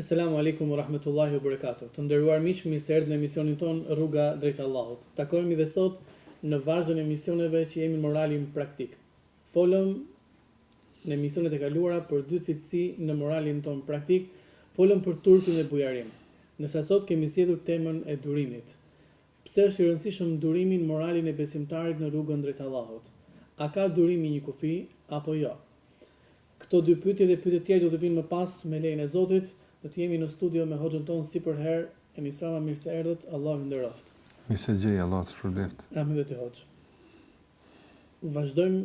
Eselamu Alejkum u Rahmetullahi u Berekatuh Të nderuar miq mirë se erdhët në emisionin tonë Rruga drejt Allahut Takohemi dhe sot në vazhdën e emisioneve që jemi në moralin praktik Folëm në emisionet e kaluara për dy cilësi në moralin tonë praktik Folëm për turpin dhe bujarinë Ndërsa sot kemi zgjedhur temën e durimit Pse është i rëndësishëm durimi në moralin e besimtarit në rrugën drejt Allahut A ka durimi një kufi apo jo Këto dy pyetje dhe pyetje të tjera do të vijnë më pas me lejen e Zotit, do të jemi në studio me hoxhën tonë si përherë, Enis Rama mirë se erdhët, Allahu ju nderoftë. Mirë se gjeta, Allahu të shpërbleftë. Amin dhe ty hoxhë. Vazhdojmë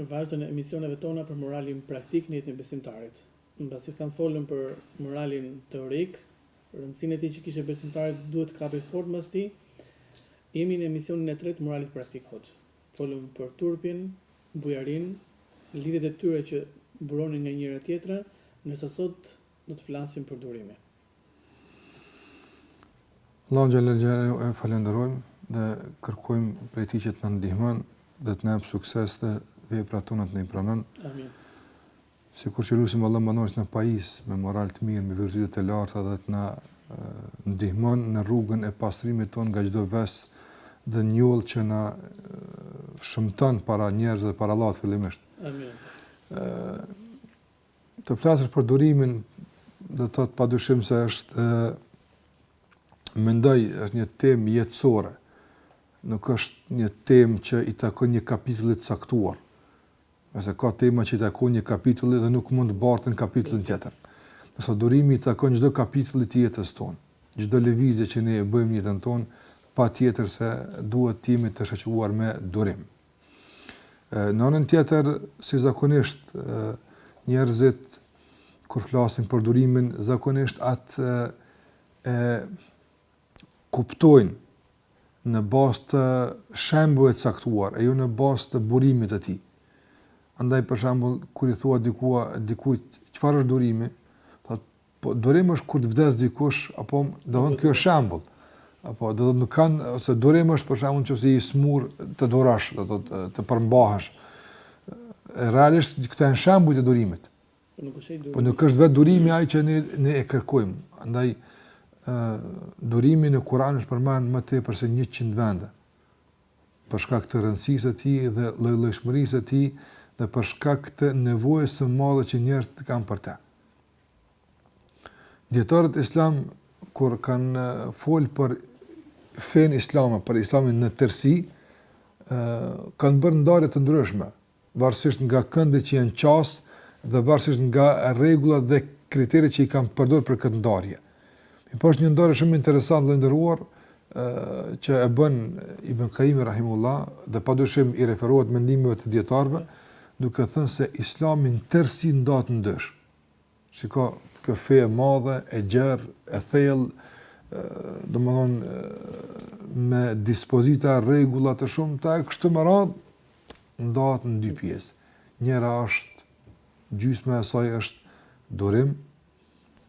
në vazhdën e emisioneve tona për moralin praktik në jetën e besimtarit. Mbasi kemi folur për moralin teorik, rëndësinë e tij që kishte besimtari duhet të kapej fort mbas tij. Jemi në emisionin e tretë të moralit praktik hoxhë. Folëm për turpin, bujarinë, lidhjet e tyre që buronin nga njëra tjetra, ndërsa sot do të flasim për durimin. Allahun xhel-le xhelaluhu e falënderojmë dhe kërkojmë prej tij që të na ndihmon dhe të na jap sukses dhe veprat tona të na i pranon. Amin. Sikur që lusim Allahun e Madhëruar që të na pajisë me moral të mirë, me virtyte të larta dhe të na ndihmon në rrugën e pastrimit tonë nga çdo ves dhe njollë që na shëmton para njerëzve dhe para Allahut fillimisht. Amin. Të flasësh për durimin do të thotë padyshim se është mendoj është një temë jetësore. Nuk është një temë që i takon një kapitulli të caktuar. Se ka tema që i takojnë një kapitulli dhe nuk mund të barten në kapitullin tjetër. Ndërsa durimi i takon çdo kapitulli të jetës tonë. Çdo lëvizje që ne e bëjmë në jetën tonë, patjetër se duhet të jemi të shoqëruar me durim. Në anën tjetër, si zakonisht njerëzit kur flasin për durimin, zakonisht atë e kuptojnë në bazë të shembujve të caktuar e jo në bazë të burimit të tij. Andaj për shembull, kur i thua dikua, dikujt çfarë është durimi, thotë, po durim është kur të vdes dikush, apo domethënë ky është shembull. Apo do të nuk kanë ose durim është për shembull nëse je i smurë të durash, domethënë të përmbahesh. Realisht këto janë shembuj të durimit. Po nuk është vetë durimi ai që ne ne e kërkojmë. Andaj ë durimi në Kur'an është përmend më tepër se 100 vende. Për shkak të rëndësisë së tij dhe lloj-llojshmërisë së tij dhe për shkak të nevojës së madhe që njerëzit kanë për të. Dijetarët islam kur kanë fol për fenë islame, për islamin në tërësi, ë kanë bërë ndarje të ndryshme. varësisht nga këndet që janë qasë dhe varësisht nga rregullat dhe kriteret që i kanë përdorur për këtë ndarje. Mirpo është një ndarje shumë interesante dhe e nderuar që e bën Ibn Qayyim rahimahullah dhe padyshim i referohet mendimeve të dietarëve, duke thënë se Islami në tërësi ndahet në dysh. Shiko, kjo fe e madhe, e gjerë, e thellë, domethënë, me dispozita e rregulla të shumta, e kështu me radhë, ndahet në dy pjesë. Njëra është, gjysma e saj është durim,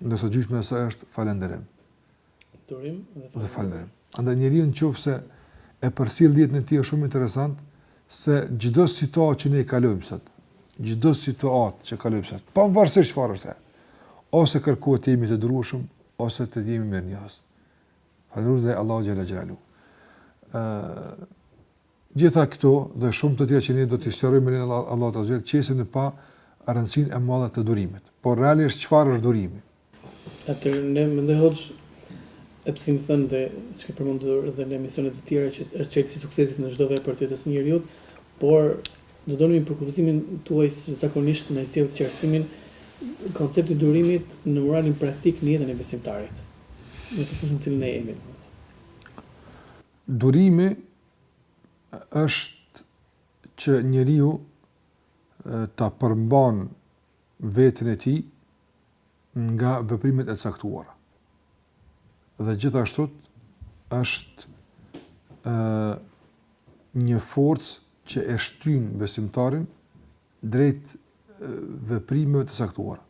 ndërsa gjysma e saj është falënderim. Durim dhe falënderim. Andaj njeriu në qoftë se e përcjell jetën e tij është shumë interesant se çdo situatë që ne kalojmë sot, çdo situatë që kalojmë sot, pavarësisht çfarë është, ose kërkohet të jemi të durueshëm ose të jemi mirënjohës. Falënderues ndaj Allahut xhalla xhelalu. Ëh Gjitha këto dhe shumë të tjera që ne do t'i sqarojmë me lejen e Allahut azza wa jall qesin në pah rëndësinë e madhe të durimit. Por realisht çfarë është durimi? Atëherë ne mendoj hoxhë edhe pse kemi thënë dhe siç ke përmendur dhe në emisione të tjera që është çelësi i suksesit në çdo vepër të jetës së njeriut, por do donim një përkufizim tuaj se zakonisht na i sjell qartësimin koncepti i durimit në moralin praktik në jetën e besimtarit. Në atë fushën në të cilën ne jemi. Durimi është që njeriu ta përmban veten e tij nga veprimet e caktuara. Dhe gjithashtu është një forcë që e shtyn besimtarin drejt veprimeve të caktuara.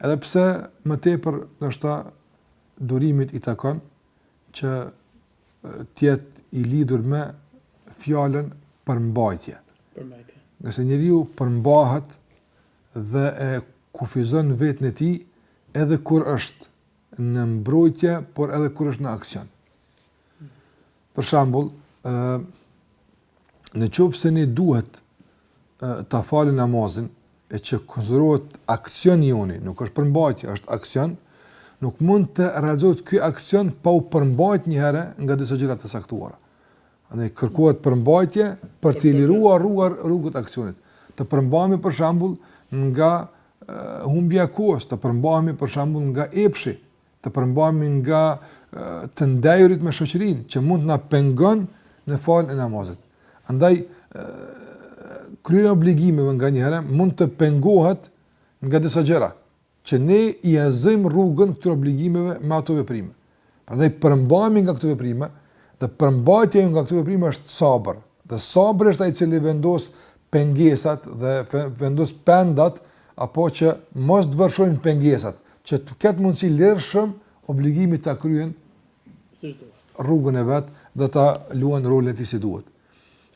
Edhe pse më tepër ndoshta durimit i takon që të jetë i lidhur me fjalën përmbajtje. Përmbajtje. Nëse njeriu përmbahet dhe e kufizon veten e tij edhe kur është në mbrojtje, por edhe kur është në aksion. Për shembull, ë në qoftë se ne duhet ta falim namazin e që konsiderohet aksion i joni, nuk është përmbajtje, është aksion, nuk mund të realizohet ky aksion pa u përmbajt një herë nga disa gjëra të caktuara. Andaj kërkohet përmbajtje për t'i liruar rrugar rrugët e aksionit. Të përmbahemi për shembull nga humbja e kohës, të përmbahemi për shembull nga epshi, të përmbahemi nga të ndejurit me shoqërinë që mund të na pengon në faljen e namazit. Andaj kryerja e obligimeve nganjëherë mund të pengohet nga disa gjëra që ne ia zëmë rrugën këtyre obligimeve me ato veprime. Prandaj përmbahemi nga këto veprime, dhe përmbajtja nga këto veprime është sabër. Dhe sabri është ai i cili vendos pengesat dhe vendos pendat apo që mos të vërshojnë pengesat, që të ketë mundësi lirshëm obligimi ta kryen rrugën e vet dhe ta luan rolin e tij si duhet.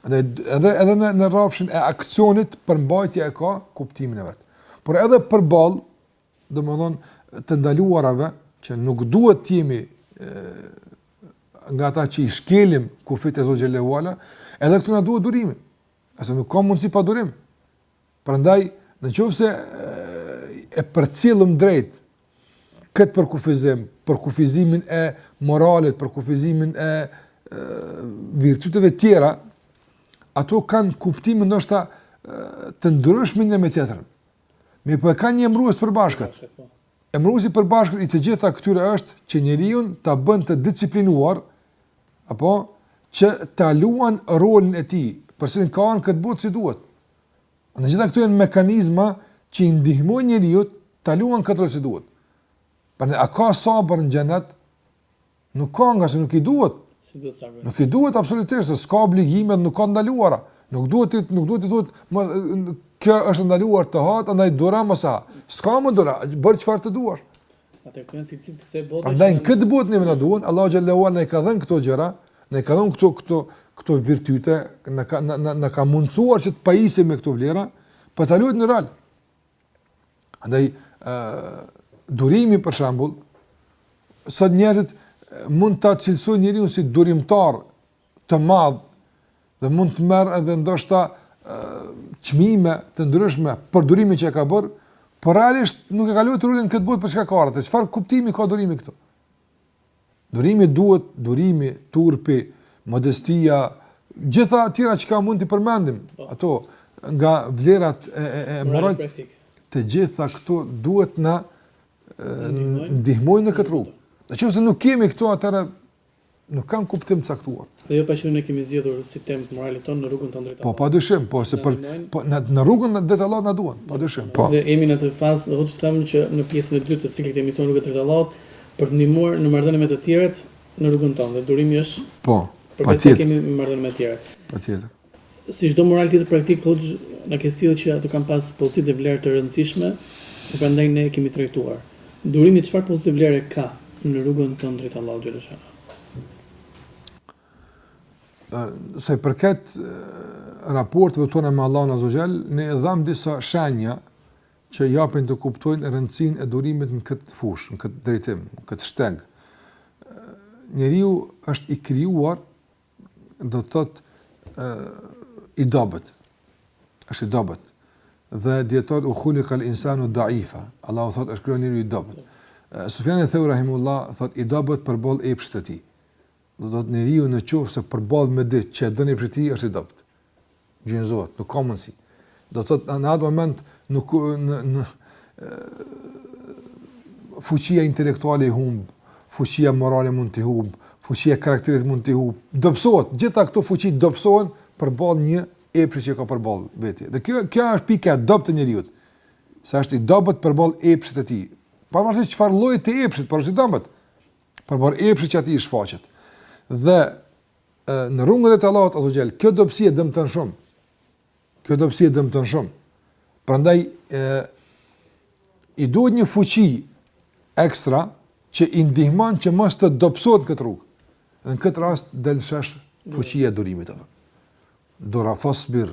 Dhe edhe edhe në në rrafshin e aksionit përmbajtja e ka kuptimin e vet. Por edhe përball, domethënë të ndaluarave që nuk duhet të jemi nga ata që i shkelim kufijtë e Zotit xhele ue ala, edhe këtu na duhet durimi. Se nuk ka mundësi pa durim. Prandaj, në qoftë se e përcjellëm drejt këtë përkufizim, përkufizimin e moralit, përkufizimin e, e virtyteve tjera, ato kanë kuptimin ndoshta të ndryshëm një me tjetrën. Mirëpo e kanë një emërues të përbashkët. Emëruesi i përbashkët i të gjitha këtyre është që njeriun ta bën të disiplinuar apo që ta luan rolin e tij, përse ka në këtë botë si duhet. Të gjitha këto janë mekanizma që i ndihmojnë njeriut ta luan këtë rol si duhet. Për ne a ka sabër në xhenet? Nuk ka nga se nuk i duhet. S'i duhet sabër. Nuk i duhet absolutisht, se s'ka obligime, nuk ka ndaluara. Nuk duhet ti nuk duhet ti duhet më kjo është ndaluar të ha, andaj duro më sa. S'ka më duro, bëj çfarë të duash. Ato janë cilësi të kësaj bote. Andaj këtë botë ne na duhen, Allahu xhele ue ala na ka dhënë këto gjëra, na ka dhënë këto këto këto virtyte, na ka na, na, na ka mundësuar që të pajisemi me këto vlera, për ta luajtur në real. Andaj, durimi për shembull, sot njerëzit mund ta cilësojnë njeriun si durimtar të madh dhe mund të merr edhe ndoshta çmime të ndryshme për durimin që ka bërë, por realisht nuk e ka luajtur rolin këtë botë për çka ka ardhur. Çfarë kuptimi ka durimi këtu? Durimi duhet, durimi, turpi, modestia, gjitha tjera çka mund t'i përmendim, po. ato nga vlerat e, e, e moral, të gjitha këto duhet na ndihmojnë në këtë rrugë. Në qoftë se nuk kemi këto atëherë, nuk kanë kuptim të caktuar. Dhe jo pa qëllim ne kemi zgjedhur si temë moralin tonë në rrugën tonë drejt Allahut. Po padyshim, po se për po në në rrugën drejt Allahut na duhen. Padyshim, po. Dhe jemi në atë fazë, do të them që në pjesën e dytë të ciklit të emisionit Rruga drejt Allahut për të ndihmuar në marrëdhënie me të tjerët në rrugën tonë dhe durimi është Po, patjetër. Kemi marrëdhënie me të tjerët. Patjetër. Si çdo moral tjetër praktik Hoxhë na ke sjellë që ato kanë pas pozitë e vlerë të rëndësishme dhe prandaj ne kemi trajtuar. Durimi çfarë pozitë e vlere ka në rrugën tonë drejt Allahut xhelle shanuhu? Sa i përket raporteve tona me Allahun azze ve xhel, ne dhamë disa shenja që japin të kuptojnë rëndësinë e durimit në këtë fushë, në këtë drejtim, në këtë shteg. Njeriu është i krijuar do të thotë ë i dobët. Është i dobët. Dhe dijetarët ue khulikal insanu daifa. Allahu thotë është krijuar njeriu i dobët. Sufjan Theuri rahimullah thotë i dobët përballë epshit të tij. Do të thotë njeriu në qoftë se përballet me diç që e don epshi i tij është i dobët. gjunjëzohet, nuk ka mundësi. Do të thotë në atë moment nuk ë ë fuqia intelektuale i humb, fuqia morale mund të humb, fuqia e karakterit mund të humb. Dobësohet, gjitha këto fuqi dobësohen përballë një epshi që ka përballë vetes. Dhe kjo kjo është pika e dobët e njeriut. Se është i dobët përballë epshit të tij. Pa marrë çfarë lloj të epshit, por është i dobët. Përballë epshit që atij i shfaqet. Dhe në rrugën drejt Allahut azze ve xhel. Kjo dobësi e dëmton shumë. Kjo dobësi e dëmton shumë. Prandaj ë i duhet një fuqi ekstra që i ndihmon që mos të dobësohet në këtë rrugë. Në këtë rast del në shesh fuqia e durimit apo. Duro fasbir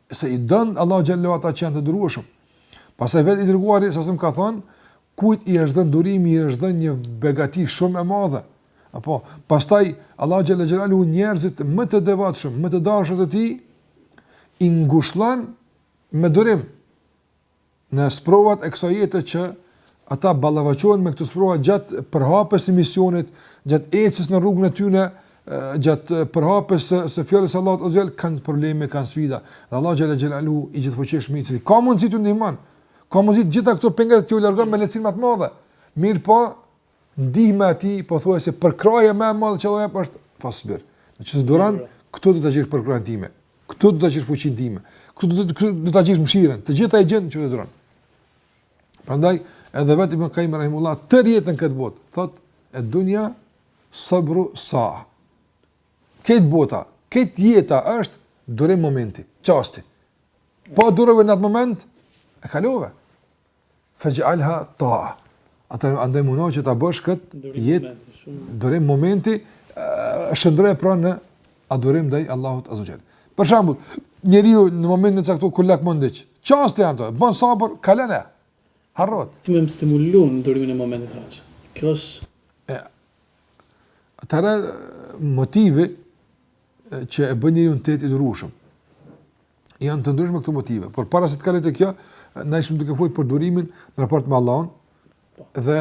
se i don Allahu xhelle xhelaluhu ata që janë të durueshëm. Pastaj vetë i dërguari salallahu alejhi ve selem ka thënë, kujt i është dhënë durimi, i është dhënë një begati shumë e madhe. Apo, pastaj Allahu xhelle xhelaluhu njerëzit më të devotshëm, më të dashur të tij i ngushllon me durim. Në sprovat e kësaj jete që ata ballafaqohen me këto sprova gjatë përhapjes së misionit, gjatë ecjes në rrugën e tyre, gjatë përhapjes së së fjalës së Allahut azze ve xhel kanë probleme, kanë sfida. Dhe Allahu xhelle xhelaluhu i gjithfuqishëm i cili ka mundësi të ndihmon. Ka mundësi të gjitha këto pengesa t'ua largon me lehtësinë më të madhe. Mirpo Ndihma e tij pothuajse përkrahja më e madhe që Allah jep është fasbir. Në qoftë se duron, këtu do ta gjesh përkrahjen time. Këtu do ta gjesh fuqinë time. Këtu do të do ta gjesh mëshirën. Të gjitha i gjen në qoftë se duron. Prandaj edhe vetë Ibn Qayyim rahimullah tërë jetën këtë botë, thotë ed dunja sabru sa. Kjo bota, kjo jeta është durim momenti, çasti. Po durove në atë moment, e kalove. Fexh'alha ta'a. Atëherë andaj mundohu që ta bësh kët jetë durim, momentin e shndërroje pra në adhurim ndaj Allahut azze ue xhel. Për shembull, njeriu në momentin e caktuar kur lakmon diç, çasti ato, bën sabër, kalon e harrohet. Si me stimulu durimin e momentit aq. Kjo është e atëherë motivi që e bën njeriun të jetë i durueshëm. Janë të ndryshme këto motive, por para se të kaloj te kjo, ne ishim duke folur për durimin në raport me Allahun dhe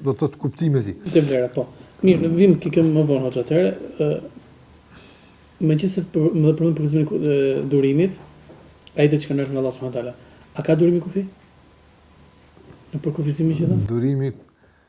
do të thotë kuptimin e tij. Te vlera, po. Mirë, në vijim i kemi më vonë hoxhë atëherë, ë megjithëse për më dhe për përgjithësimin e durimit, ai do të shkojë nga Allahu subhanahu A ka durimi kufi? Në përkufizimin që dha? Durimi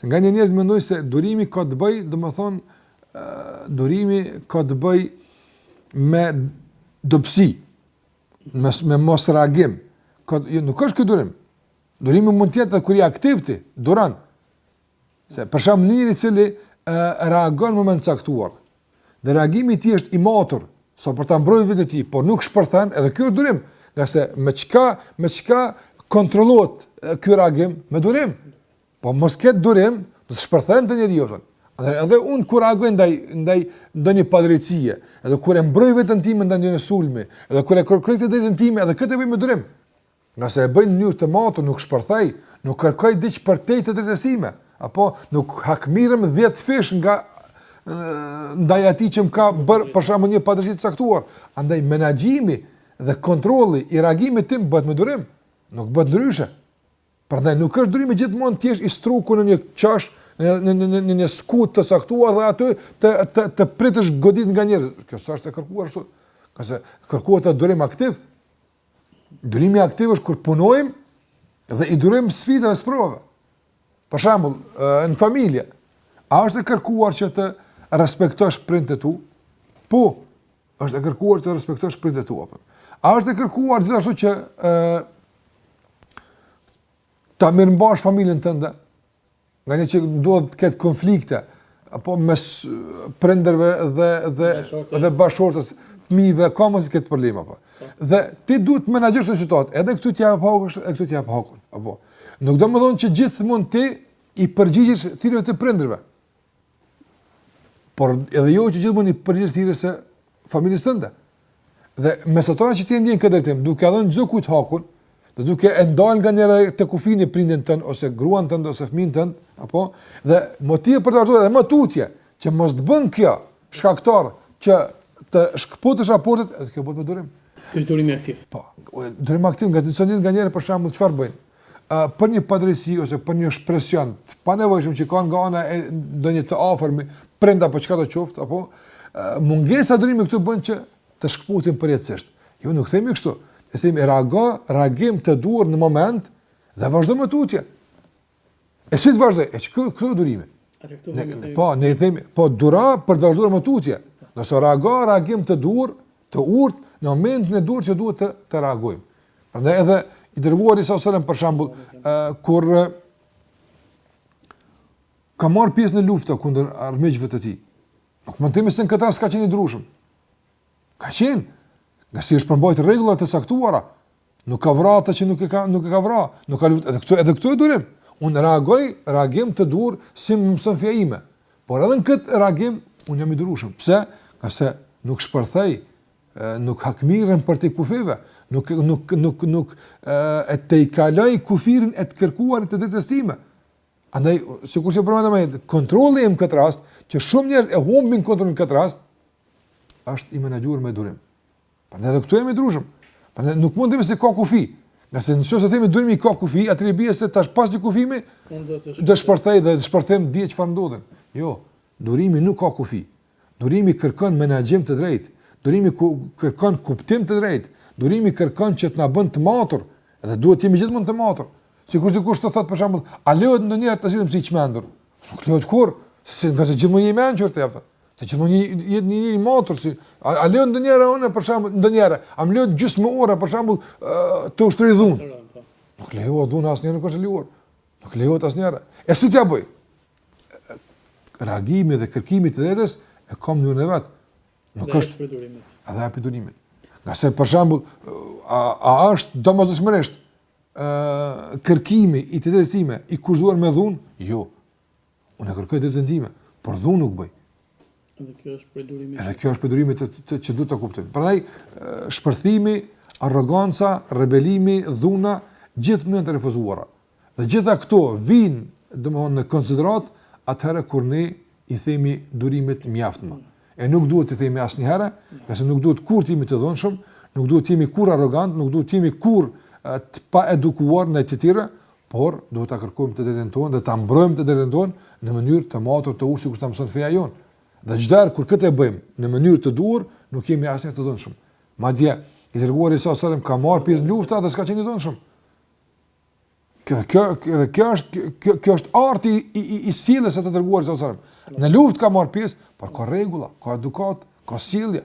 Se nganjëherë njerëzit mendojnë se durimi ka të bëjë, domethënë, durimi ka të bëjë me dobësi, me, me mos reagim. Ka, jo, nuk është ky durim. Durimi mund të jetë edhe kur je aktiv ti, duron. Se për shembull njeriu i cili e, reagon në moment të caktuar. Dhe reagimi i tij është i matur, sa për të mbrojtur veten e tij, por nuk shpërthen edhe kjo durim. Ngase me çka, me çka kontrollohet ky reagim, me durim. Po mos ketë durim, do të shpërthente njeriu i tëri. Dhe edhe unë kur reagoj ndaj, ndaj ndonjë padrejtësie, edhe kur e mbroj veten time ndaj ndonjë sulmi, edhe kur e kërkoj të drejtën time, edhe këtë e bëj me durim. Ngase e bëj në mënyrë të matur, nuk shpërthej, nuk kërkoj diç përtej të drejtës sime, apo nuk hakmerrem dhjetëfish nga ndaj atij që më ka bërë për shembull një padrejtësi të caktuar. Andaj menaxhimi dhe kontrolli i reagimit tim bëhet me durim, nuk bëhet ndryshe. Prandaj nuk është durimi gjithmonë të jesh i strukur në një qosh, në në në në një skut të caktuar dhe aty të të të pritësh goditje nga njerëzit. Kjo s'është e kërkuar kështu. Ngase kërkohet durim aktiv. Durimi aktiv është kur punojmë dhe i durojmë sfidave, sprovave. Për shembull, në familje, a është e kërkuar që të respektosh prindërit e tu? Po, Është e kërkuar të respektosh prindërit e tu, apo. A është e kërkuar gjithashtu që ë ta mirëmbash familjen tënde? Nganjëherë mundet të ketë konflikte apo mes prindërve dhe dhe bashkëshortes. dhe bashkëshortes, fëmijëve ka, mund të ketë probleme apo. Dhe ti duhet të menaxhosh këtë situatë, edhe këtu t'i japësh hakun, edhe këtu t'i japësh hakun. Apo. Nuk domethënë që gjithmonë ti i përgjigjesh thirrjeve të prindërve. Por edhe jo që gjithmonë i përgjigjesh thirrjes së familjes tënde. Dhe mesatarja që ti e ndjek në këtë drejtim, duke i dhënë çdokujt hakun, dhe duke e ndal nganjëherë te kufiri prindin tënd ose gruan tënde ose fëmin tënd, apo dhe motivuar për të vazhduar edhe më tutje që mos të bëhet kjo shkaktar që të shkëputësh raportet, edhe kjo bëhet me durim. Ky durim aktiv. Po, durim aktiv nga disa njerëz nganjëherë për shembull çfarë bëjnë? për një padrejtësi ose për një presion të panevojshëm që kanë nga ana e ndonjë të afërmi, prind apo çka do qoftë, apo mungesa e durimit këtu bën që të shkputim përjetësisht. Jo nuk themi kështu. Ne themi reago, reagim të duhur në moment dhe vazhdo më tutje. E si të vazhdoj? E çka është durimi? Atëherë këtu ne themi. Po, ne themi, po duro për të vazhduar më tutje. Nëse reagon, reagim të duhur të urtë në momentin e duhur që duhet të të reagojmë. Prandaj edhe i dërguari salallahu alejhi ve selam për shembull, kur ka marr pjesë në lufta kundër armiqve të tij. Nuk mund të themi se në këtë rast s'ka qenë i durueshëm. Ka qenë, ngase u është përmbajt rregullave të caktuara, Nuk ka vrarë atë që nuk e ka nuk e ka vrarë, nuk ka luftu edhe këtu edhe këtu është durim. Unë reagoj, reagim të duhur si më mëson feja ime. Por edhe në këtë reagim unë jam i durueshëm. Pse? Ngase nuk shpërthej, nuk hakmirrem përtej kufijve, nuk nuk nuk nuk e tejkaloj kufirin e të kërkuarit të të drejtës time. Andaj sikur se përmendëm ai kontrolli në këtë rast, që shumë njerëz e humbin kontrollin në këtë rast, është i menaxhuar me durim. Prandaj edhe këtu jemi të durueshëm. Prandaj nuk mund të themi se ka kufi. Ngase nëse themi durimi ka kufi, atëherë i bie se tash pas një kufizimi do shpërthej dhe të shpërthejmë dije çfarë ndodh. Jo, durimi nuk ka kufi. Durimi kërkon menaxhim të drejtë. Durimi ku, kërkon kuptim të drejtë. Durimi kërkon që të na bën të matur dhe duhet të jemi gjithmonë të matur. Sikur dikush të thotë për shembull, a lejohet ndonjëherë të sillemi si i çmendur? Nuk lejohet kurrë, se ngase gjithmonë jemi të mençur të jepta. Të gjithmonë të jemi njeri i matur, si, a, a lejohet ndonjëherë, për shembull, ndonjëherë, a më lejohet gjysmë ore, për shembull, të ushtroj dhunë. Po. Nuk lejohet dhunë, asnjëherë nuk është e lejuar, nuk lejohet asnjëherë. E si t'ia bëj? Reagimi dhe kërkimi i të drejtës e ka mënyrën e vet. Nuk dhe është... A dhe prej durimit. Ngase, për shembull, a, a është domosdoshmërisht, kërkimi i të drejtës time, i kurorëzuar me dhunë? Jo. Unë e kërkoj të drejtën time, por dhunë nuk bëj. Edhe kjo është prej durimit. Edhe kjo është prej durimit të, të, që duhet ta kuptojmë. Prandaj shpërthimi, arroganca, rebelimi, dhuna gjithmonë janë të refuzuara. Dhe gjitha këto vijnë, domthonë në konsideratë atëherë kur ne i themi durimit mjaft më. E nuk duhet të themi asnjëherë, ngase nuk duhet kurrë të jemi të dhunshëm, nuk duhet të jemi kurrë arrogantë, nuk duhet të jemi kurrë të paedukuar ndaj të tjerëve, Por, duhet ta kërkojmë të drejtën tonë dhe ta mbrojmë të drejtën tonë në mënyrë të matur të urtë sikur na mëson feja jonë. Dhe çdo herë kur këtë e bëjmë në mënyrë të duhur, nuk jemi asnjëherë të dhunshëm. Madje, i dërguari salallahu alejhi ve selam ka marrë pjesë në lufta dhe s'ka qenë i dhunshëm. Kjo kjo kjo kjo është kjo kjo është arti i i, i sjelljes së të dërguarit salallahu alejhi ve selam. Në luftë ka marrë pjesë, por ka rregulla, ka edukatë, ka sjellje.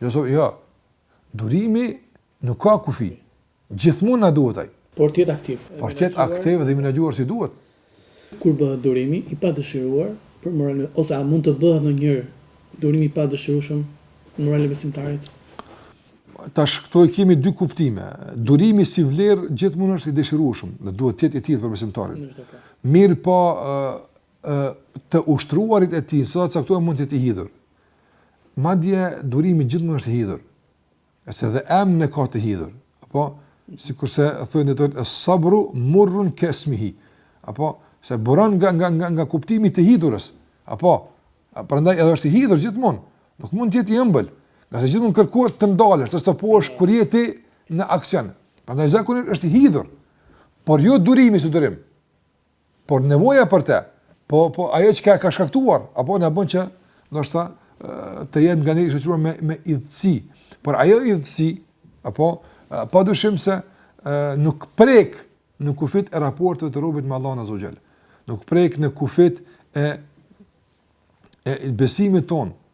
Jo, so, jo. Durimi nuk ka kufi. Gjithmonë na duhet ai. Por të jetë aktiv. Por të jetë aktiv dhe i menaxhuar si duhet. Kur bëhet durimi i padëshiruar për moralin ose a mund të bëhet ndonjëherë durim i padëshirueshëm moralin e besimtarit? Tash këtu e kemi dy kuptime. Durimi si vlerë gjithmonë është i dëshirueshëm dhe duhet të jetë i tillë për besimtarin. Mirëpo, ë ë të ushtruarit e tij, rast caktuar mund të jetë i hidhur. Madje durimi gjithmonë është i hidhur. Se edhe emrin e ka të hidhur. Apo sikurse thonë ata sabru murrun kesmihi. Apo se buron nga nga nga nga kuptimi i të hidhurës. Apo prandaj edhe është i hidhur gjithmonë. Nuk mund të jetë i ëmbël. Ngase gjithmonë kërkohet të ndalesh, të stoposh kur je ti në aksion. Prandaj zakonisht është i hidhur. Por jo durimi si durim. Por nevoja për te, po po ajo që ka ka shkaktuar, apo na bën që ndoshta të jetë nganjëherë i shoqëruar me me idhësi. Por ajo idhësi, apo pa dyshim se nuk prek në kufit e raporteve të robit me Allahun Azze ve Xhel. Nuk prek në kufit e e besimit tonë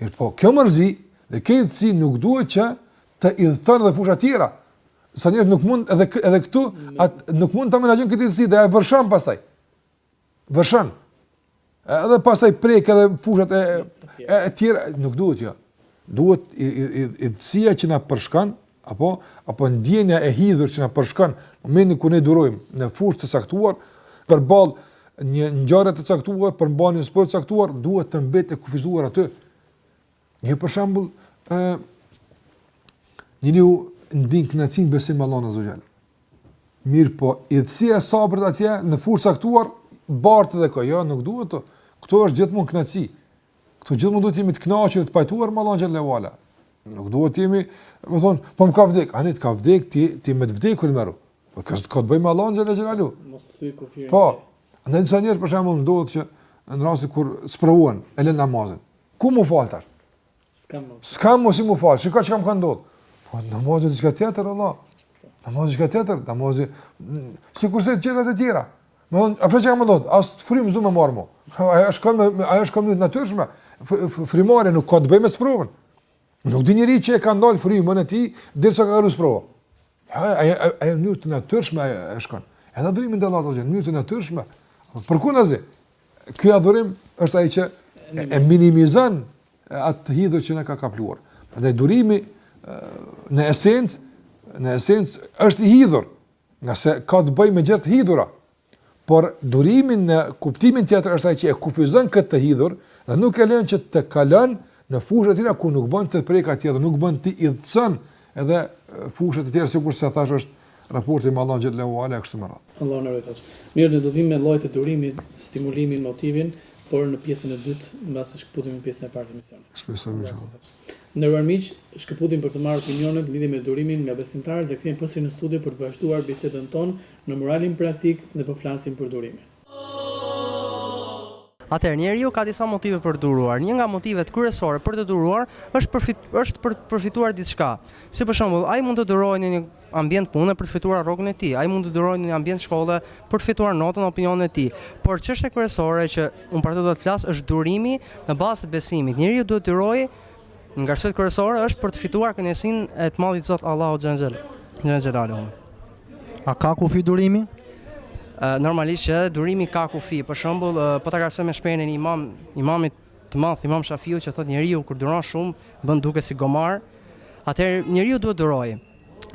Mirëpo, kjo mërzi dhe kjo idhësi nuk duhet që të idhëton dhe fusha tjera. Sa njerëz nuk mund edhe, edhe këtu, at, nuk mund ta menaxhon këtë idhësi dhe e vërshon pastaj. Vërshon. Edhe pastaj prek edhe fushat e, e, e tjera, nuk duhet jo. Duhet idhësia që na përshkon, Apo, apo ndjenja e hidhur që na përshkon në momentin kur ne durojmë në fushë të caktuar përballë një ngjarje të caktuar, përballë një sprove të caktuar, duhet të mbetet e kufizuar aty. Një për shembull, ë njeriu ndin kënaqësinë besim n'Allahun azze ve xhel. Mirëpo, idhësia e sabrit atje në fushë caktuar bartet edhe këtu, jo, nuk duhet të. Këtu është gjithmonë kënaqësi. Këtu gjithmonë duhet të jemi të kënaqur dhe të pajtuar me Allahun xhel-le ve ala. Nuk duhet të jemi, do me thonë, po më ka vdek, ani të ka vdek ti, ti me të vdekur merru. Po kjo s'ka të bëjë me Allahun xhel-le xhelaluhu. Mos thuaj kufër. Po. Te disa njerëz për shembull ndodh që në rastin kur sprovohen e lënë namazin. Ku mu fal tash? S'kam. S'kam mundësi mu fal. Shikoj çka më ka ndodhur. Po namazi diçka tjetër Allah. Namazi diçka tjetër, namazi sikurse gjërat e tjera. Do me thonë, apo çka më ndodh, as frymë s'du me marr më. Ajo është kënd, ajo është kënd natyrshme. Frymëmarrja nuk ka të bëjë me sprovën. Nuk di njeri që e ka ndal frymën e tij derisa ka kaluar sprova. Ajo ajo nuk të natyrshme ajo është kënd. Edhe adhurimi ndaj Allahut është nuk të natyrshme. Përkundrazi. Ky adhurim është ai që e minimizon atë të hidhur që na ka kapluar. Prandaj durimi në esencë në esencë është i hidhur, Nga se ka të bëjë me gjëra të hidhura. Por durimi në kuptimin tjetër është ai që e kufizon këtë të hidhur dhe nuk e lën që të kalon në fusha të tjera ku nuk bën të prek atje dhe nuk bën t'i idhton edhe fusha të tjera sikurse thashë është raporti me Allahun xhel-le ue ala kështu me radhë. Allahu na rujtoftë. Mirë, ne do vim me llojet e durimit, stimulimin, motivin, por në pjesën e dytë, mbasi shkëputemi në pjesën e parë të emisionit. Shpresojmë inshallah. Të nderuar miq, shkëputemi për të marrë opinionet në lidhje me durimin nga besimtarët dhe kthehemi përsëri në studio për të vazhduar bisedën tonë në moralin praktik dhe po flasim për durimin. Atëherë, njeriu ka disa motive për të duruar. Një nga motivet kryesore për të duruar është është për të përfituar diçka. Si për shembull, ai mund të durojë në një ambient pune për të fituar rrogën e tij. Ai mund të durojë në një ambient shkolle për të fituar notën dhe opinionin e tij. Por çështja kryesore që unë për të do të flas është durimi në bazë të besimit. Njeriu duhet të durojë nga arsyet kryesore është për të fituar kënaqësinë e të Madhit Zot Allahu xhel-le xhelaluhu. A ka kufi durimi? normalisht që durimi ka kufi. Për shembull, po ta krahasojmë me shprehjen e një imam, imamit Të madh Imam Shafiu që thotë njeriu kur duron shumë bën duket si gomar, atëherë njeriu duhet të durojë.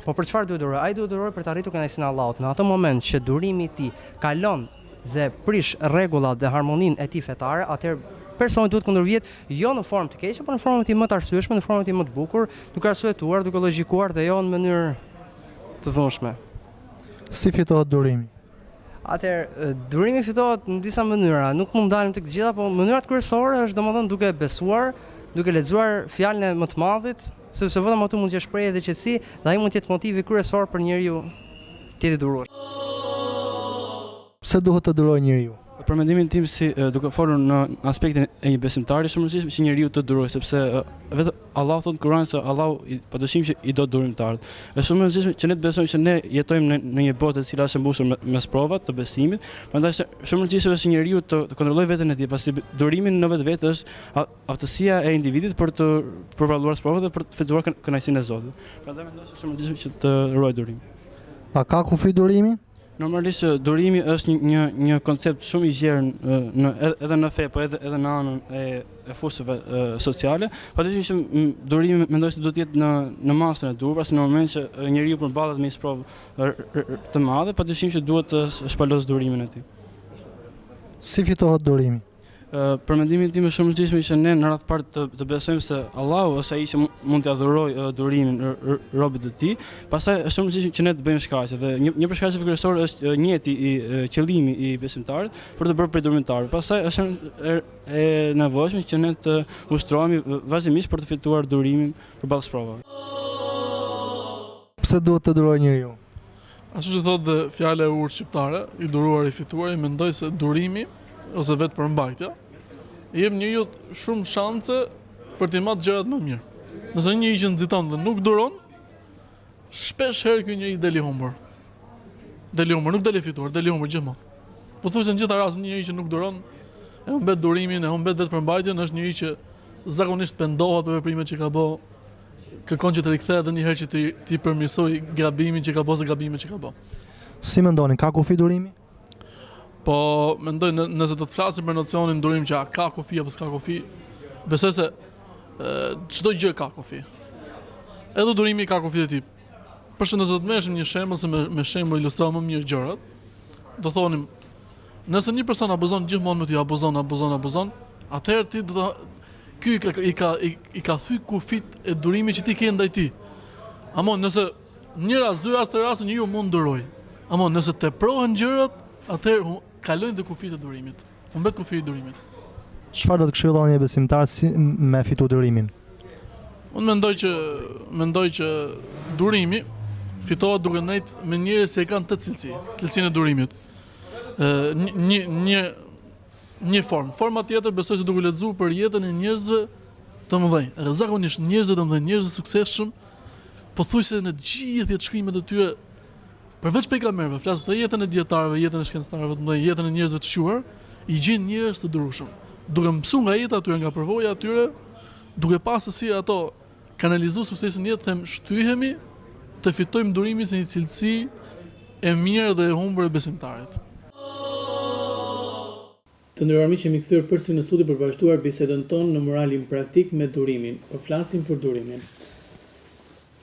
Po për çfarë duhet të durojë? Ai duhet të durojë për të arritur kënaqësinë e Allahut. Në atë moment që durimi i tij kalon dhe prish rregullat dhe harmoninë e tij fetare, atëherë personi duhet të kundërvihet jo në formë të keqe, por në formën e tij më të arsyeshme, në formën e tij më të bukur, duke arsyetuar, duke logjikuar dhe jo në mënyrë të dhunshme. Si fitohet durimi? Atëherë, durimi fitohet në disa mënyra, nuk mund të ndalemi tek të gjitha, por mënyrat kryesore është domethënë duke besuar, duke lexuar fjalën e më të madhit, sepse vetëm aty mund të gjesh prehje edhe qetësi, dhe ai mund të jetë motivi kryesor për njeriu të jetë i durueshëm. Pse duhet të durojë njeriu? Për mendimin tim si duke folur në aspektin e një besimtari është shumë e rëndësishme që njeriu të durojë sepse vetëm Allahu thotë në Kur'an se Allahu padyshim që i do durimtarët. Është shumë e rëndësishme që ne të besojmë se ne jetojmë në, në një botë e cila është e mbushur me, me sprova të besimit, prandaj është shumë e rëndësishme që njeriu të, të kontrollojë veten e tij, pasi durimi në vetvete është aftësia e individit për të përballuar sprovat dhe për të fituar kënaqësinë e Zotit. Prandaj mendoj se është shumë e rëndësishme që të ruajë durimin. A ka kufi durimi? Normalisht që durimi është një një koncept shumë i gjerë në edhe në fe, po edhe edhe në anën e e fushave sociale. Padyshim që durimi mendoj se duhet të jetë në në masën e duhur, pra në moment që njeriu përballet me një sprovë të madhe, padyshim që duhet të shpalosë durimin e tij. Si fitohet durimi? Për mendimin tim është shumë e rëndësishme që ne në radhë të parë të, të besojmë se Allahu është ai që mund t'ia dhurojë durimin robit të tij. Pastaj është shumë e rëndësishme që ne të bëjmë shkaqe dhe një, një prej shkaqeve kryesor është nijeti, qëllimi i besimtarit për t'u bërë prej durimtarëve. Pastaj është shumë e nevojshme që ne të ushtrohemi vazhdimisht për të fituar durimin përballë sprovave. Pse duhet të durojë njeriu? Ashtu si thotë dhe fjala e urtë shqiptare, i duruari, i fituari, mendoj se durimi ose vetëpërmbajtja i jep njeriut shumë shanse për t'i matë gjërat më mirë. Nëse një njeri që nxiton dhe nuk duron, shpesh herë ky njeri del i humbur. Del i humbur, nuk del i fituar, del i humbur gjithmonë. Pothuajse në gjitha rastet një njeri që nuk duron, e humbet durimin, e humbet vetëpërmbajtjen, është njeri që zakonisht pendohet për veprimet që ka bërë, Kërkon që të rikthehet edhe një herë që t'i përmirësojë gabimin që ka bërë ose gabimet që ka bërë. Si mendoni, ka kufi durimi? Po, mendoj nëse do të flasim për nocionin durim që a ka kufi apo s'ka kufi, besoj se çdo gjë ka kufi. Edhe durimi ka kufijtë e tij. Për she, nëse do të merrshim një shembull se me, me shembull ilustron më mirë gjërat, do thonim, nëse një person abuzon gjithmonë me ty, abuzon, abuzon, abuzon, atëherë ti do të ky i ka i ka i, i ka thy kufit e durimit që ti ke ndaj tij. Amon, nëse një rast, dy rast, tre rast njeriu mund durojë. Amon, nëse teprohen gjërat, atëherë kalojnë dhe kufit e durimit. humbet kufiri i durimit. Çfarë do të këshilloni një besimtar si me fitu durimin? Unë mendoj që mendoj që durimi fitohet duke nejt me njerëz që e kanë këtë cilësi, cilësinë e durimit. Ë, një, një, një formë. Forma tjetër besoj se duke lexuar për jetën e njerëzve të mëdhenj. Edhe zakonisht njerëzit e mëdhenj, njerëz të suksesshëm, pothuajse në gjithë jetëshkrimet e tyre Përveç pejgamberëve, flas dhe jetën e dijetarëve, jetën e shkencëtarëve të mëdhenj, jetën e njerëzve të shquar, i gjen njerëz të durueshëm, duke mësuar nga jeta e tyre, nga përvoja e tyre, duke parë se si ato kanë realizuar suksesin në jetë, them shtyhemi të fitojmë durimin si një cilësi e mirë dhe e hume e besimtarit. Të nderuar miq jemi kthyer përsëri në studio për të vazhduar bisedën tonë në moralin praktik me durimin. Po flasim për durimin.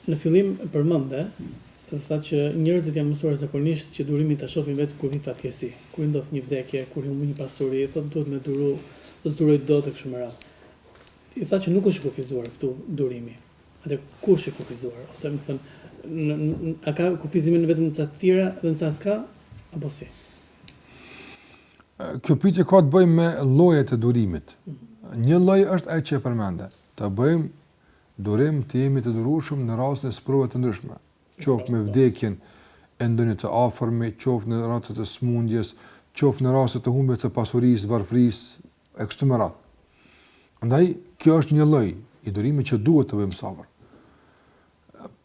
Në fillim përmende dhe the që njerëzit janë mësuar zakonisht që durimin ta shohin vetëm kur vin fatkeqësi, kur i ndodh një vdekje, kur i humb një pasuri, thotë duhet me duru, s'duroj dot e kështu me radhë. E the që nuk është i kufizuar këtu durimi. Atëherë ku është i kufizuar? Ose më thënë, a ka kufizime në vetëm në ca të tjera dhe në ca s'ka apo si? Kjo pyetje ka të bëjë me llojet e durimit. Një lloj është ai që e përmende. Të bëjmë durim të jemi të durueshëm në rastin e sprovave të ndryshme, qoftë me vdekjen e ndonjë të afërmi, qoftë në raste të smundjes, qoftë në raste të humbjes së pasurisë, varfërisë e kështu me radhë. Andaj kjo është një lloj i durimit që duhet të bëjmë sabër.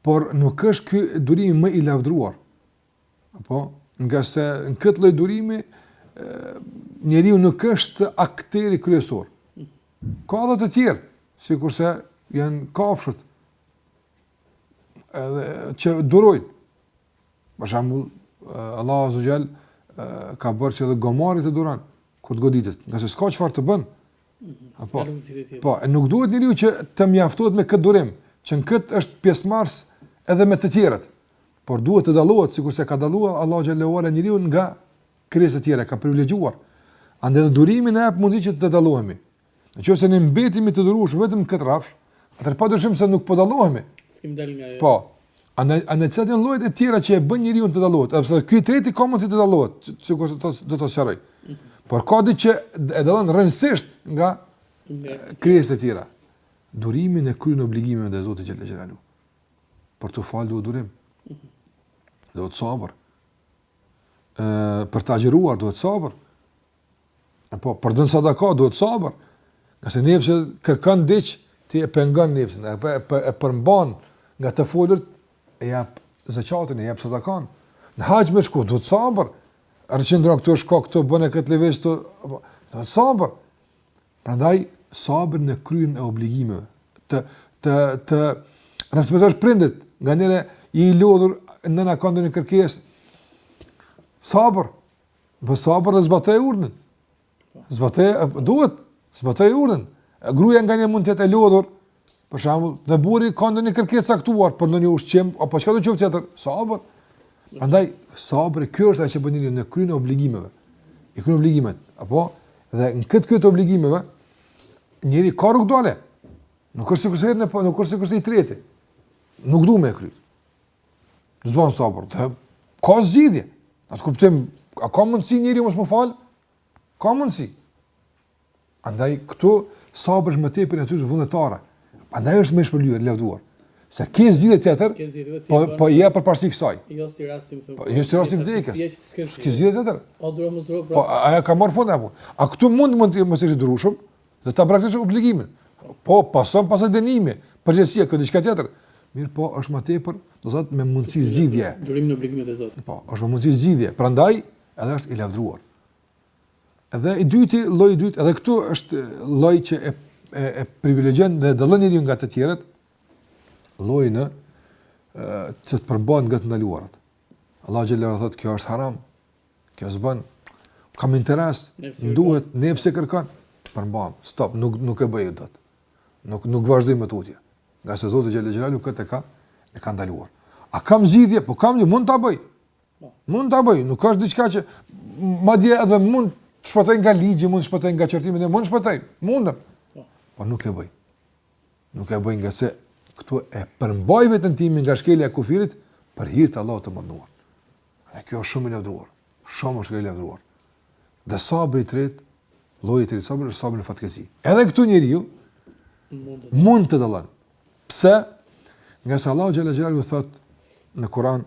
Por nuk është ky durimi më i lavdruar. Apo, ngase në këtë lloj durimi njeriu nuk është akteri kryesor. Ka edhe të tjerë, sikurse janë kafshët edhe që durojnë. Për shembull, Allahu Azza Jall ka bërë që edhe gomari të duron, kur të goditet, ngase s'ka çfarë të bën. Apo, po, e nuk duhet njeriu që të mjaftohet me këtë durim, që në këtë është pjesëmarrës edhe me të tjerët. Por duhet të dallohet sikurse e ka dalluar Allahu xhelle ue ala njeriun nga krijesat e tjera, ka privilegjuar. Andaj durimi na jep mundësi që të dallohemi. Në qoftë se ne mbetemi të durueshëm vetëm në këtë rrafsh, atëherë pa dyshim se nuk po dallohemi. S'kemi dalë nga ajo. Po. Andaj andaj çfarë janë llojet e tjera që e bën njeriun të dallohet? Edhe ky i treti ka mundësi të dallohet, sikur do të do të sqaroj. Mhm. Por ka diçka që e dallon rrënjësisht nga krijesat e tjera. Durimi në kryerjen e obligimeve ndaj Zotit xhelle ue ala. Për t'u falë duhet durim. Duhet sabër. E, për të agjeruar duhet sabër. E po, për të dhënë sadaka duhet sabër. Ngase nefsi kërkon diç, ti e pengon nefsin, e, e, e përmban nga të folurit, e jep zeqatin, e jep sadakan. Në haxh me shku, duhet sabër. Rri, qëndro këtu shko, këtu bëne këtë, lëviz, të, duhet sabër. Prandaj sabër në kryerjen e obligimeve, të të të respektosh prindët, nganjëherë je i lodhur, nëna ka ndonjë kërkesë. Sabër. Bë sabër dhe zbatoje urdhrin. Zbatoje duhet, zbatoje urdhrin. Gruaja nganjëherë mund të jetë e lodhur, Për shembull, dhe burri ka ndonjë kërkesë të caktuar për ndonjë ushqim apo çka do të thotë tjetër, sabër. Prandaj sabri ky është ajo që bën njeriu në kryerjen e obligimeve. I kryen obligimet, apo dhe në këtë kryerjen e obligimeve njeriu ka rrugëdalje. Nuk është sikurse herën e parë, nuk është sikurse i treti. Nuk don me kry. S'bon sabër. Të, ka zgjidhje. Në atë kuptim, a ka mundësi njeriu mos me u fal? Ka mundësi. Andaj këtu sabri është më tepër natyrë vullnetare. Andaj është më i shpërblyer, lëvduar. Se ke zgjidhje tjetër, po po i jep përparësi kësaj. Jo si rastin, thonë. Po jo si rastin e vdekjes. S'ke zgjidhje tjetër. Po duro mos duro. Po ajo ka marr fund apo? A këtu mund mund të mos ishe i durueshëm? Do ta braktisësh obligimin. Po pason pas dënimi, përgjegjësia, kjo diçka tjetër. Mirëpo është më tepër, do të thotë me mundësi zgjidhje. Durim në obligimet e Zotit. Po, është me mundësi zgjidhje. Prandaj edhe është i lavdëruar. Dhe i dyti, lloji i dytë, edhe ky është lloji që e e, e privilegjon dhe dallon njeriun nga të tjerët, lloji në që të përmbahesh nga të ndaluarat. Allahu xhelle ue ala thotë kjo është haram. Kjo s'bën. Kam interes, duhet, nefsi kërkon, përmban. Stop, nuk nuk e bëj dot. Nuk nuk vazhdoj më tutje. Ngase Zoti xhelle xhelaluhu këtë ka e ka ndaluar. A kam zgjidhje? Po kam, mund ta bëj. Mund ta bëj, nuk është diçka që madje edhe mund të shpëtoj nga ligji, mund të shpëtoj nga qortimi, e mund të shpëtoj, mundem. Po. po nuk e bëj. Nuk e bëj ngase këtu e përmbaj veten time nga shkelja e kufirit për hir të Allahut të madhëruar. Dhe kjo është shumë e lavdëruar. Shumë është e lavdëruar. Dhe sabri i tretë, lloji i tretë i sabrit është sabri në fatkeqësi. Edhe këtu njeriu mund të mund të dallon. Pse? Ngase Allahu xhel-le xhelaluhu thotë në Kur'an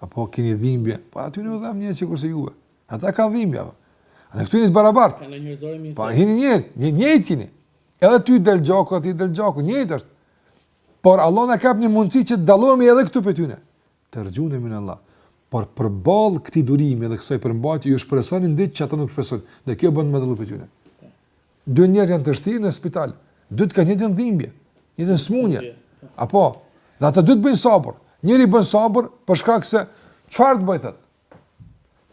Apo keni dhimbje? Po atyre u dhemb njëjtë sikurse juve. Ata kanë dhimbje. Ata këtu janë të barabartë. Kanë njerëzore më. Po jeni njerëz, një, njëjtë. Edhe ty del gjaku, atij del gjaku, njëjtë është. Por Allah na jep një mundësi që të dallohemi edhe këtu prej tyne. Terxhune min Allah. Por përballë këtij durimi dhe kësaj përmbajtjeje ju shpresoni diç që ata nuk shpresojnë. Dhe kjo bën me dallu prej tyne. Dy njerëz janë të shtirë në spital, dytë kanë njëjtën dhimbje, njëjtën smundje. Apo, dhe ata dytë bëjnë sabër. Njëri bën sabër për shkak se çfarë të bëj, thotë.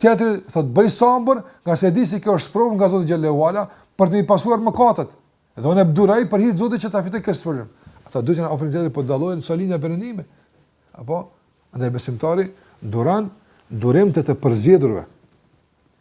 Tjetri thotë bëj sabër, ngase di se kjo është provë nga Zoti xhel-le ue ala për t'i pastruar mëkatet. Dhe unë e duroj për hir të Zotit që ta fitoj këtë sfidë. Ata dy janë afër njëri-tjetrit po dallojnë sa lindja e perëndimi. Apo, andaj besimtari duron durim të të përzgjedhurve.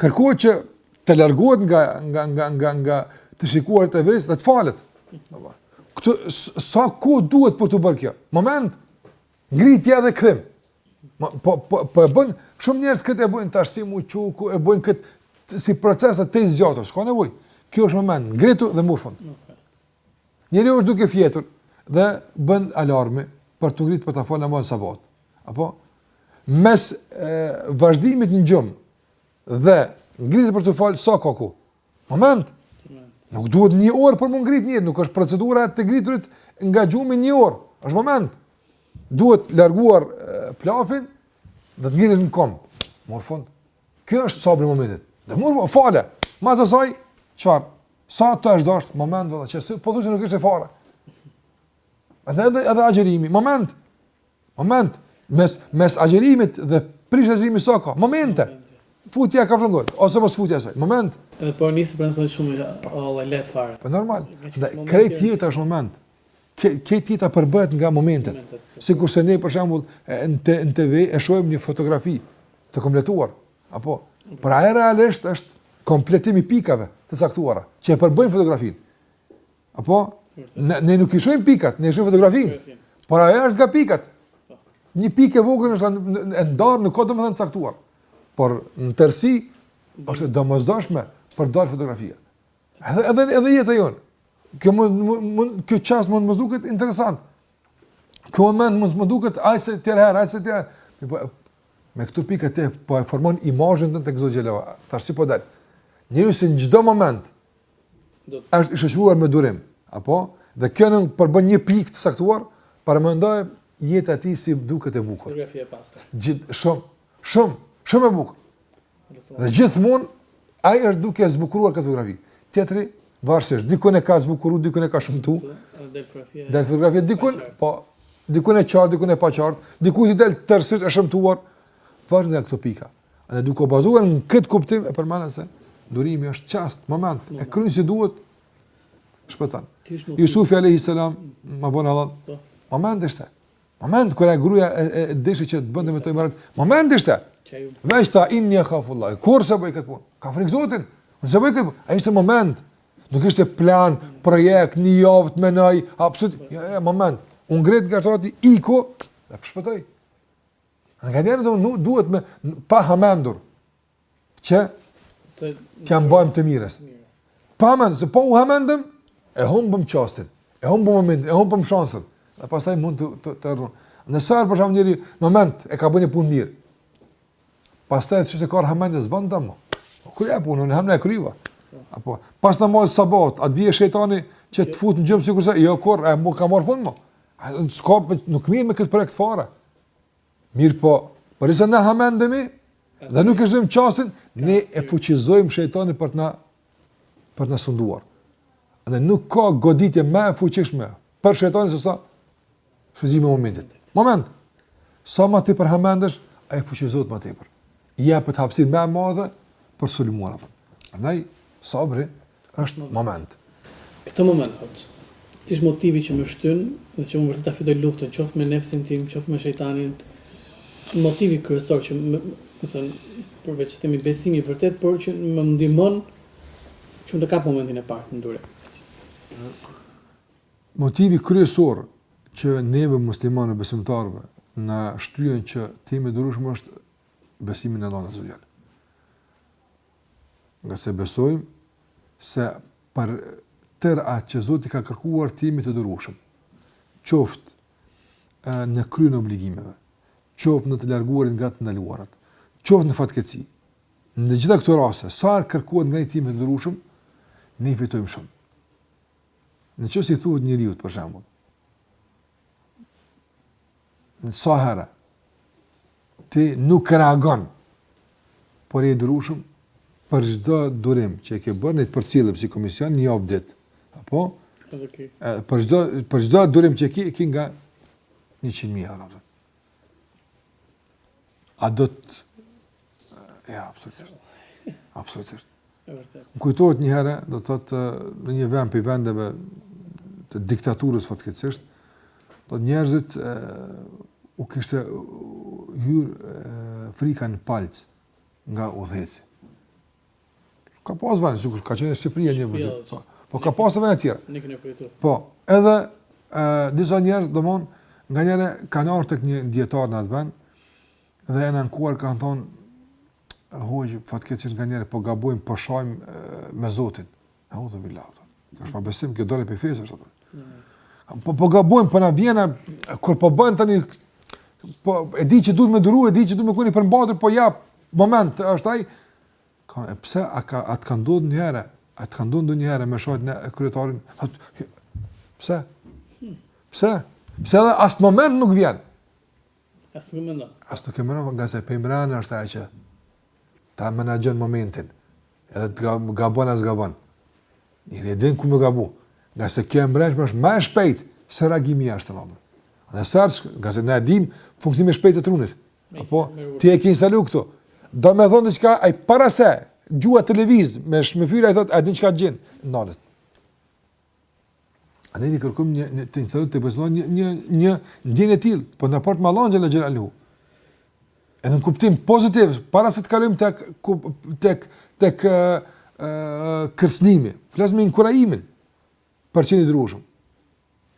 Kërkohet që të largohet nga nga nga nga nga të shikuarit e TV-së dhe të falet. Këtë sa kohë duhet për t'u bërë kjo? Moment. Ngritja dhe kthimi. Po po po e bën shumë njerëz këtë e bëjnë tash ti m'u çu, ku e bëjnë këtë si procese të tejzgjatura. S'ka nevojë. Kjo është moment. Ngritu dhe mori fund. Njeriu është duke fjetur dhe bën alarmi për t'u ngrit për ta fal namazin e sabahit. Apo mes e, vazhdimit në gjumë dhe ngritjes për t'u fal sa ka kohë. Moment. Nuk duhet një orë për m'u ngrit një, nuk është procedura e të ngriturit nga gjumi një orë. Është moment. Duhet larguar pllafin dhe të ngritet në kom. Mori fund. Kjo është sabri i momentit. Dhe mori, u fale. Mas asaj çfarë? Sa t'është, është moment, vëlla, që se, pothuajse nuk ishte fare. Edhe, edhe, edhe agjerimi, moment, moment, mes, mes agjerimit dhe prishjes agjerimit sa ka, moment e, futja e kafes në gojë, ose mosfutja e saj, moment. Edhe po, njeriu për me thënë shumë, o, oh, lehtë fare. Po normal, dhe krejt jeta është moment, krejt jeta përbëhet nga momentet, sikurse ne për shembull në TV e shohim një fotografi të kompletuar, Apo, por ajo realisht është kompletim i pikave të caktuara, që e përbëjnë fotografinë. Apo, ne, ne nuk i shohim pikat, ne e shohim fotografinë, por ajo është nga pikat. Një pikë e vogël e ndarë, nuk ka domethënie të caktuar. Por, në tërësi, është e domosdoshme për të dalë fotografia. Edhe, edhe, edhe jeta e jonë. Kjo, më, më, më, kjo qasje mu më duket interesant. Ky moment mund të më duket ashtu tjera herë, ashtu tjera. Po me këto pika ti po e formon imazhin tënd tek Zoti xheleshanuhu. Tash si po dal. Njeriu që në çdo moment do të është i shoqëruar me durim, apo dhe kjo nuk përbën një pikë të caktuar, paramendo jeta e tij si duket e bukur. Fotografi e pastër. Shumë, shumë, shumë e bukur. Dhe gjithmonë ai është duke e zbukuruar këtë fotografi. Tjetri varësisht dikun e ka zbukuruar, dikun e ka shëmtu. Dhe fotografia. Dhe fotografia dikun, po dikun e qartë, dikun e paqartë, dikun i del tërësisht e shëmtuar. Varet nga këto pika. Dhe duke bazuar në këtë kuptim e përmenda se durimi është çast, moment, e kryen si duhet. Shpëtan. Jusufi alejhi selam, meadhallah. Po. Moment ishte. Moment kur ai gruaja e, e, e deshi që të bënte me të amoral. Moment ishte. Veç tha inni ehafullah. Unë s'e bëj këtë punë? Kam frikë Zotin. Unë s'e bëj këtë punë. Ai ishte moment. Nuk ishte plan, projekt, një javë të mendoj, absolut. Ja, jo, moment. U ngrit nga shtrati, iku dhe shpëtoi. Nganjëherë duhet me pa hamendur. që t'ia mbajmë të mirës. Pa hamendur, se po u hamendëm, e humbëm çastin, e humbëm momentin, e humbëm shansën, dhe pasaj mund të, të, të rrojmë. Nesër për shembull njeri, moment, e ka bërë një punë mirë. Pastaj s'ka hamendje, bëndë të më. Kryhet ajo punë, në moment e kryva. Apo, pas në mojë sabat, atëherë vjen shejtani që të futë në gjëmë si kurse, jo kur, e mu ka marrë punë më. Nuk merrem me këtë projekt fare. Mirëpo, përderisa ne hamendemi dhe nuk e zëm çastin, ne e fuqizojmë shejtanin për të na për të na sunduar. Dhe nuk ka goditje më të fuqishme për shejtanin sesa shfrytëzimi i momentit. Moment. Sa më tepër hamendesh, ai fuqizohet më tepër. jepet hapësirë më e madhe për të sulmuar apo. Prandaj sabri është moment. Këtë moment kap. Tash motivi që më shtyn që unë vërtet ta fitoj luftën qoftë me nefsin tim, qoftë me shejtanin. Motivi kryesor që më, domethënë, përveç të themi besimi i vërtet, por që më ndihmon që unë të kap momentin e parë në durim. Motivi kryesor që neve muslimanëve besimtarëve na shtyn që të jemi të durueshëm është besimi në Allahun azze ve xhel. Ngase besojmë se për tërë atë që Zoti ka kërkuar të jemi të durueshëm. Qoftë në kryerjen e obligimeve, qoftë në të larguarit nga të ndaluarat, qoftë në fatkeqësi. Në të gjitha këto raste, sa herë kërkohet nga ne të jemi të durueshëm, ne fitojmë shumë. Në qoftë se i thuhet njeriut për shembull, Në sa herë ti nuk reagon, por je i durueshëm për çdo durim që e ke bërë, ne të përcjellim si komision një javë ditë. Apo? Okay. Për çdo për çdo durim që ke, ke nga 100.000 euro. A do të Ja, absolutisht. Absolutisht. Më kujtohet një herë, do të thotë në një vend prej vendeve të diktaturës fatkeqësisht, do të njerëzit e, u kishte hyr frika në palc nga udhëheqësi. Ka pas vene, sikur ka qenë në Shqipëri një vend. Po, po ka pas vene tjera. Nuk ne pritu. Po, edhe ë disa njerëz domon nganjëherë kanë ardhur tek një dijetar në atë vend Dhe janë ankuar kanë thonë hoxhë fatkeqësisht nganjëherë po gabojmë po shajm me Zotin. Neudhubilah. Është pa besim që dole prej fesë sot. Mm. Po po gabojmë po na vjen kur po bën tani po e di që duhet me duru, e di që duhet me konë i përmbajtur, po ja moment është ai. Ka e pse a ka a të ka ndodhur një herë? A të ka ndodhur një herë me shajt kryetarin? Thot pse? Pse? Pse edhe as moment nuk vjen. As nuk e mëndon. As nuk e mëndon, ngase e brendshmja është ajo që ta menaxhon momentin. Edhe të gabon as gabon. Njeri e din ku me gabu. Ngase kjo e mbrendshme është ma e shpejt se reagimi jashtë të themi. Në sërç, ngase ne dimë funksionimin e shpejt të trunit. Apo, ti e ki instalu këtu. Do me thonë diçka, ai para se, gjuha të lëviz, me çfarë mënyre, i thotë, a din çka të gjen? Nalet. A ne i kërkojmë një një të instalojmë të bëjmë një një një ndjenjë të tillë, po na porton Allahu xhela xhelalu. Edhe në kuptim pozitiv, para se të kalojmë tek tek tek ë kërcënimi, flas me inkurajimin për të qenë i durueshëm.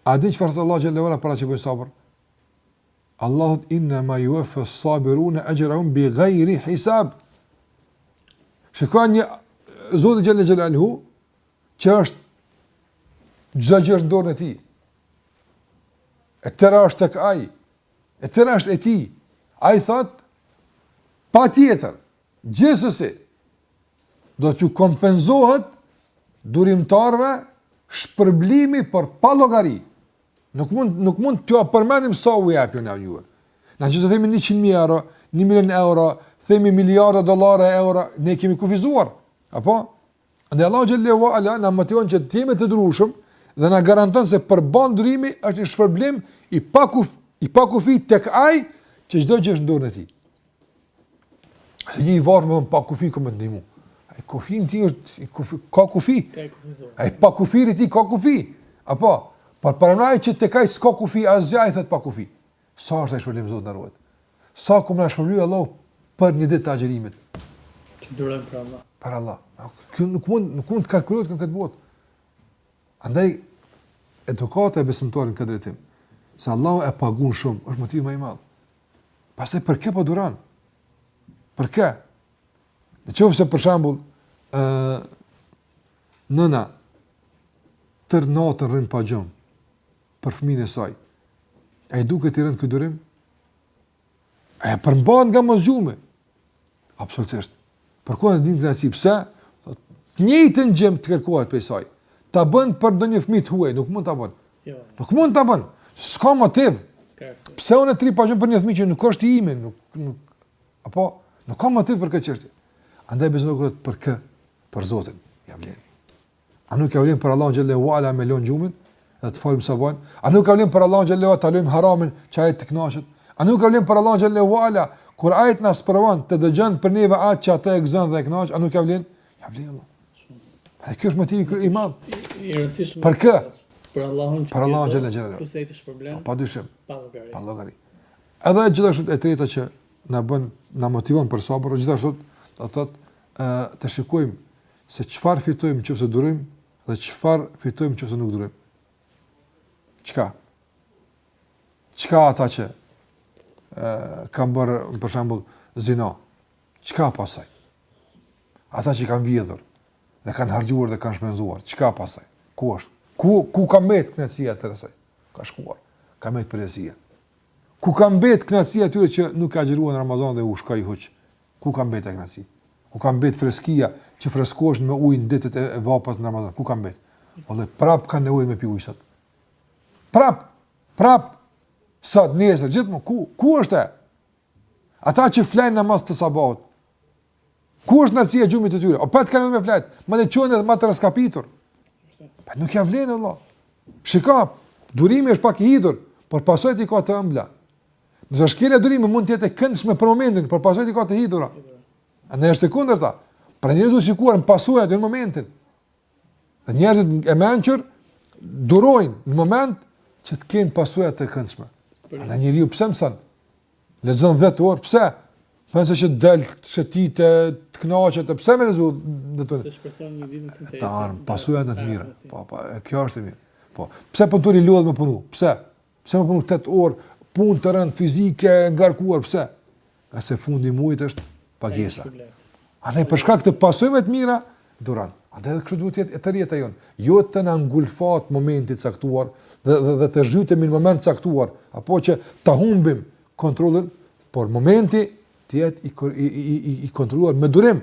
A di çfarë thotë Allahu xhela xhelalu për ata që bëjnë sabër? Allahu inna ma yuwaffa as-sabiruna ajrahum bighayri hisab. Shiko një Zot xhela xhelalu që është çdo gjë është në dorën e tij. E tëra është tek ai. E tëra është e tij. Ai thot pa tjetër, gjithsesi, do t'ju kompenzohet durimtarëve shpërblimi por pa llogari. Nuk mund nuk mund t'ju përmendim sa u jap ju. Na që të themi 100 mijë euro, 1 milion euro, themi miliarda dollarë euro, ne e kemi kufizuar. Apo Dhe Allahu xhele ue ala na motivon që të jemi të durueshëm dhe na garanton se për atë që bon durim është një shpërblim i pakuf i pakufi tek ai që çdo gjë është në dorën e tij. Se një i varfër pa kufi kur me ndihmu. Ai kufi i tij është i kufi ka kufi. Ai pa kufi i tij ka kufi. Apo, por paramendoje që tek ai s'ka kufi asgjë ai thot pa kufi. Sa është ai shpërblim Zoti na ruajt. Sa ka me na shpërbly Allahu për një ditë të agjërimit. Që durojmë për Allah. Për Allah. Kjo nuk mund nuk mund të kalkulohet këtë botë. Andaj edukata e besimtarit këtë drejtim, se Allahu e paguan shumë, është motiv më i madh. Pastaj për kë po duron? Për kë? Në qoftë se për shembull ë nëna tërë natën rrin pa gjumë. për fëmijën e saj. A i duket i rëndë ky durim? A e përmban nga mosgjumi? Absolutisht. Por ku e dini si, pse? Të njëjtën gjë me t'u kërkohet prej saj. Ta bën për ndonjë fëmijë të huaj, nuk mund ta bën. Jo. Nuk mund ta bën. S'ka motiv. Pse unë të rri pa gjumë për një fëmijë që nuk është i imi? Nuk, nuk, apo, nuk ka motiv për këtë çështje. Andaj bëzën dhe kërët për kë? Për Zotin. Ia vlen. A nuk ia vlen për Allahun xhele ue ala me lon gjumin dhe të falim sabahun? A nuk ia vlen për Allahun xhele ue ala ta lëmë haramin që ai të kënaqet? A nuk ia vlen për Allahun xhele ue ala kur ai të na sprovon të dëgjon prej neve atë që atë e gëzon dhe e kënaq? A nuk ia vlen? Ia vlen vallah. E ky është motivi shumë i rëndësishëm. Për kë? Për Allahun. Për Allahun xhele xhelaluhu. Kush? Ai të shpërblen. Pa dyshim. Pa llogari. Pa llogari. Edhe gjithashtu e treta që na bën na motivon për sabër, gjithashtu do të thotë të shikojmë se çfarë fitojmë nëse durojmë dhe çfarë fitojmë nëse nuk durojmë. Çka? Çka ata që ë kanë bërë për shembull zina? Çka pasaj? Ata që kanë vjedhur dhe kanë harxhuar dhe kanë shpenzuar, çka pasaj? Ku është? Ku ku ka mbet kënaqësia e tërë asaj? Ka shkuar. Ka mbet përgjegjësia. Ku ka mbet kënaqësia e atyre që nuk kanë agjëruar Ramazan dhe u shkoi hoç Ku ka mbet kënaqësia? Ku ka mbet freskia që freskohesh me ujë në ditët e vapës në Ramazan? Ku ka mbet? Vallai prap kanë nevojë me pi ujë sot. Prap, prap. Sot nesër gjithmonë ku ku është? Ata që flejnë në namaz të sabahut. Ku është knaqsia e gjumit të tyre? Prap kanë me flejt, me u çu edhe më të raskapitur. Pra nuk ia vlen vallah. Shiko, durimi është pak i hidhur, por pasojat i ka të ëmbla. Ndërsa shkelja e durimit, mund të jetë e këndshme për momentin, por pasojat i ka të hidhura. A nuk është e kundërta? Prandaj duhet shikuar në pasojat e jo në momentin. Dhe njerëzit e mençur durojnë në moment që të kenë pasoja të këndshme. E njeriu pse mëson? Lexon dhjetë orë, pse? Pse s'del, shëtit, të knaqet, pse me lexu? Se shpreson një ditë ta ketë pasojën e mirë. Po, po, kjo është e mirë. Po, pse punëtori lodhet me punu? Pse? Pse me punu 8 orë, punë të rëndë fizike, ngarkuar, pse? Nga se fundi i mujit është pagesa. Andaj për shkak të pasojave të mira, duron. Andaj edhe kështu duhet të jetë edhe jeta jonë. Jo të na ngulfat momenti i caktuar dhe, dhe, dhe të zhytemi në moment të caktuar, apo që ta humbim kontrollin, por momenti të jetë i, i, i, i kontrolluar me durim.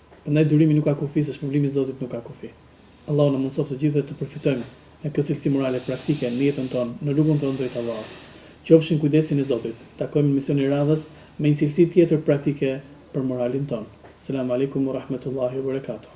Prandaj durimi nuk ka kufi se shpërblimi i Zotit nuk ka kufi. Allahu na mundësoftë të gjithëve të përfitojmë nga kjo cilësi morale praktike në jetën tonë në rrugën tonë drejt Allahut. Qofshi në kujdesin e Zotit, takohemi në emisionin e radhës me një cilësi tjetër praktike për moralin tonë. Selam alejkum u rahmetullahi u berekatuh.